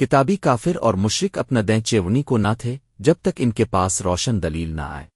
کتابی کافر اور مشرق اپنا دیں چیونی کو نہ تھے جب تک ان کے پاس روشن دلیل نہ آئے۔